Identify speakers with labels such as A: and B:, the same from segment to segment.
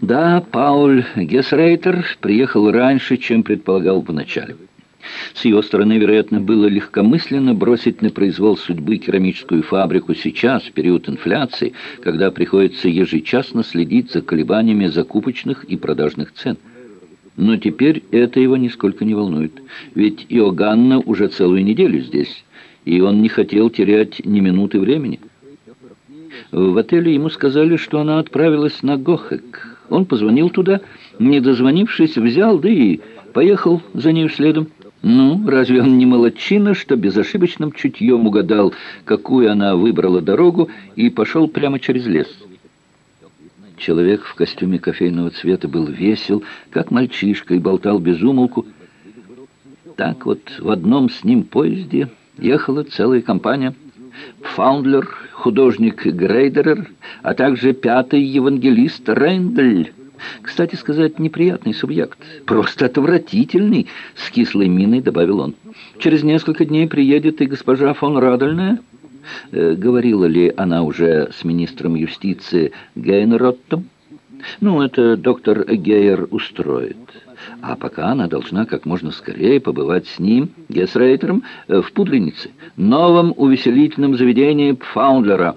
A: Да, Пауль Гесрейтер приехал раньше, чем предполагал вначале. С его стороны, вероятно, было легкомысленно бросить на произвол судьбы керамическую фабрику сейчас, в период инфляции, когда приходится ежечасно следить за колебаниями закупочных и продажных цен. Но теперь это его нисколько не волнует, ведь Иоганна уже целую неделю здесь, и он не хотел терять ни минуты времени. В отеле ему сказали, что она отправилась на Гохек. Он позвонил туда, не дозвонившись, взял, да и поехал за нею следом. Ну, разве он не молодчина, что безошибочным чутьем угадал, какую она выбрала дорогу, и пошел прямо через лес? Человек в костюме кофейного цвета был весел, как мальчишка, и болтал без умолку. Так вот, в одном с ним поезде ехала целая компания. Фаундлер, художник Грейдерер, а также пятый евангелист Рейндель. Кстати сказать, неприятный субъект. Просто отвратительный, с кислой миной добавил он. Через несколько дней приедет и госпожа фон Радольная. Э, говорила ли она уже с министром юстиции Гейнроттом? Ну, это доктор Гейер устроит. А пока она должна как можно скорее побывать с ним, Гесрейтером, э, в Пудренице, новом увеселительном заведении Пфаундлера.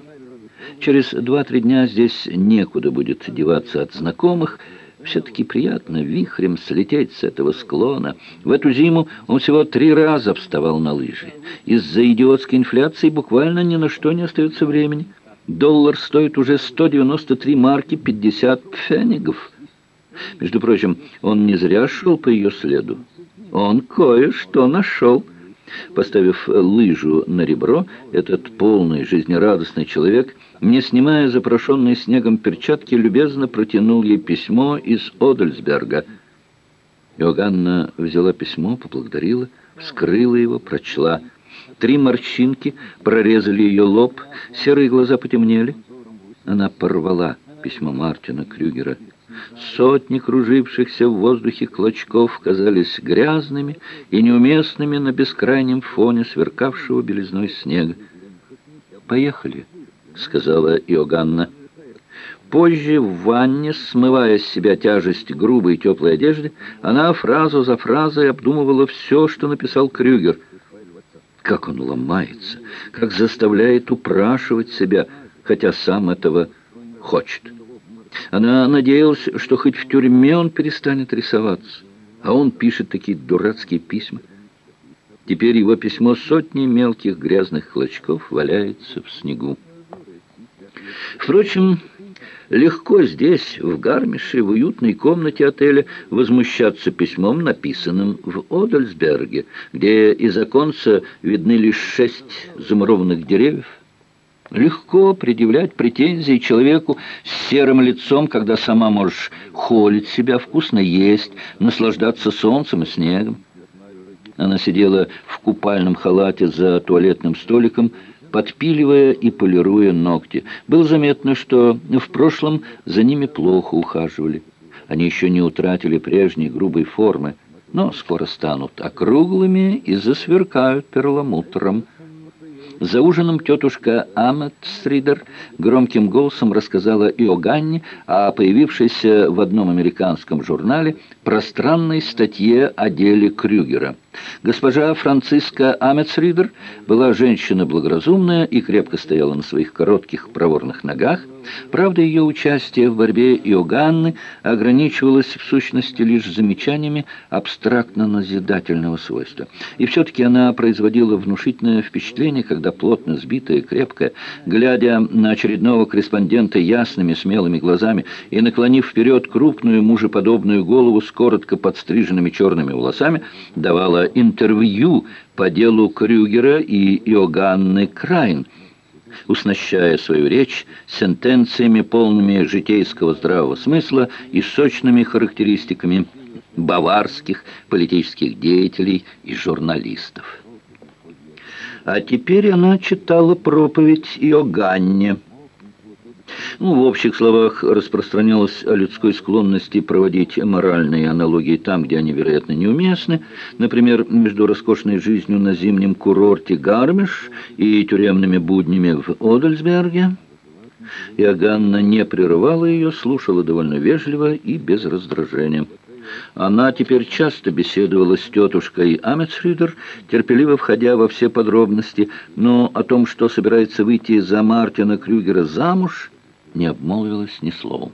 A: Через два-три дня здесь некуда будет деваться от знакомых. Все-таки приятно вихрем слететь с этого склона. В эту зиму он всего три раза вставал на лыжи. Из-за идиотской инфляции буквально ни на что не остается времени. Доллар стоит уже 193 марки 50 пфенигов. Между прочим, он не зря шел по ее следу. Он кое-что нашел. Поставив лыжу на ребро, этот полный, жизнерадостный человек, не снимая запрошенной снегом перчатки, любезно протянул ей письмо из Одельсберга. Иоганна взяла письмо, поблагодарила, вскрыла его, прочла. Три морщинки прорезали ее лоб, серые глаза потемнели. Она порвала письмо Мартина Крюгера. Сотни кружившихся в воздухе клочков казались грязными и неуместными на бескрайнем фоне сверкавшего белизной снега. «Поехали», — сказала Иоганна. Позже в ванне, смывая с себя тяжесть грубой теплой одежды, она фразу за фразой обдумывала все, что написал Крюгер. Как он ломается, как заставляет упрашивать себя, хотя сам этого хочет. Она надеялась, что хоть в тюрьме он перестанет рисоваться, а он пишет такие дурацкие письма. Теперь его письмо сотни мелких грязных клочков валяется в снегу. Впрочем, легко здесь, в Гармише, в уютной комнате отеля, возмущаться письмом, написанным в Одельсберге, где из оконца видны лишь шесть замурованных деревьев, Легко предъявлять претензии человеку с серым лицом, когда сама можешь холить себя, вкусно есть, наслаждаться солнцем и снегом. Она сидела в купальном халате за туалетным столиком, подпиливая и полируя ногти. Было заметно, что в прошлом за ними плохо ухаживали. Они еще не утратили прежней грубой формы, но скоро станут округлыми и засверкают перламутром. За ужином тетушка Амметстридер громким голосом рассказала Иоганне о появившейся в одном американском журнале пространной статье о деле Крюгера. Госпожа Франциска Амметсридер была женщина благоразумная и крепко стояла на своих коротких проворных ногах. Правда, ее участие в борьбе Иоганны ограничивалось в сущности лишь замечаниями абстрактно-назидательного свойства. И все-таки она производила внушительное впечатление, когда плотно сбитая, крепкая, глядя на очередного корреспондента ясными, смелыми глазами и наклонив вперед крупную мужеподобную голову с коротко подстриженными черными волосами, давала интервью по делу Крюгера и Иоганны Крайн, уснащая свою речь сентенциями, полными житейского здравого смысла и сочными характеристиками баварских политических деятелей и журналистов. А теперь она читала проповедь Иоганне, ну, в общих словах распространялось о людской склонности проводить моральные аналогии там, где они, вероятно, неуместны. Например, между роскошной жизнью на зимнем курорте Гармиш и тюремными буднями в Одельсберге. Иоганна не прерывала ее, слушала довольно вежливо и без раздражения. Она теперь часто беседовала с тетушкой Амецфридер, терпеливо входя во все подробности, но о том, что собирается выйти за Мартина Крюгера замуж, не обмолвилась ни словом.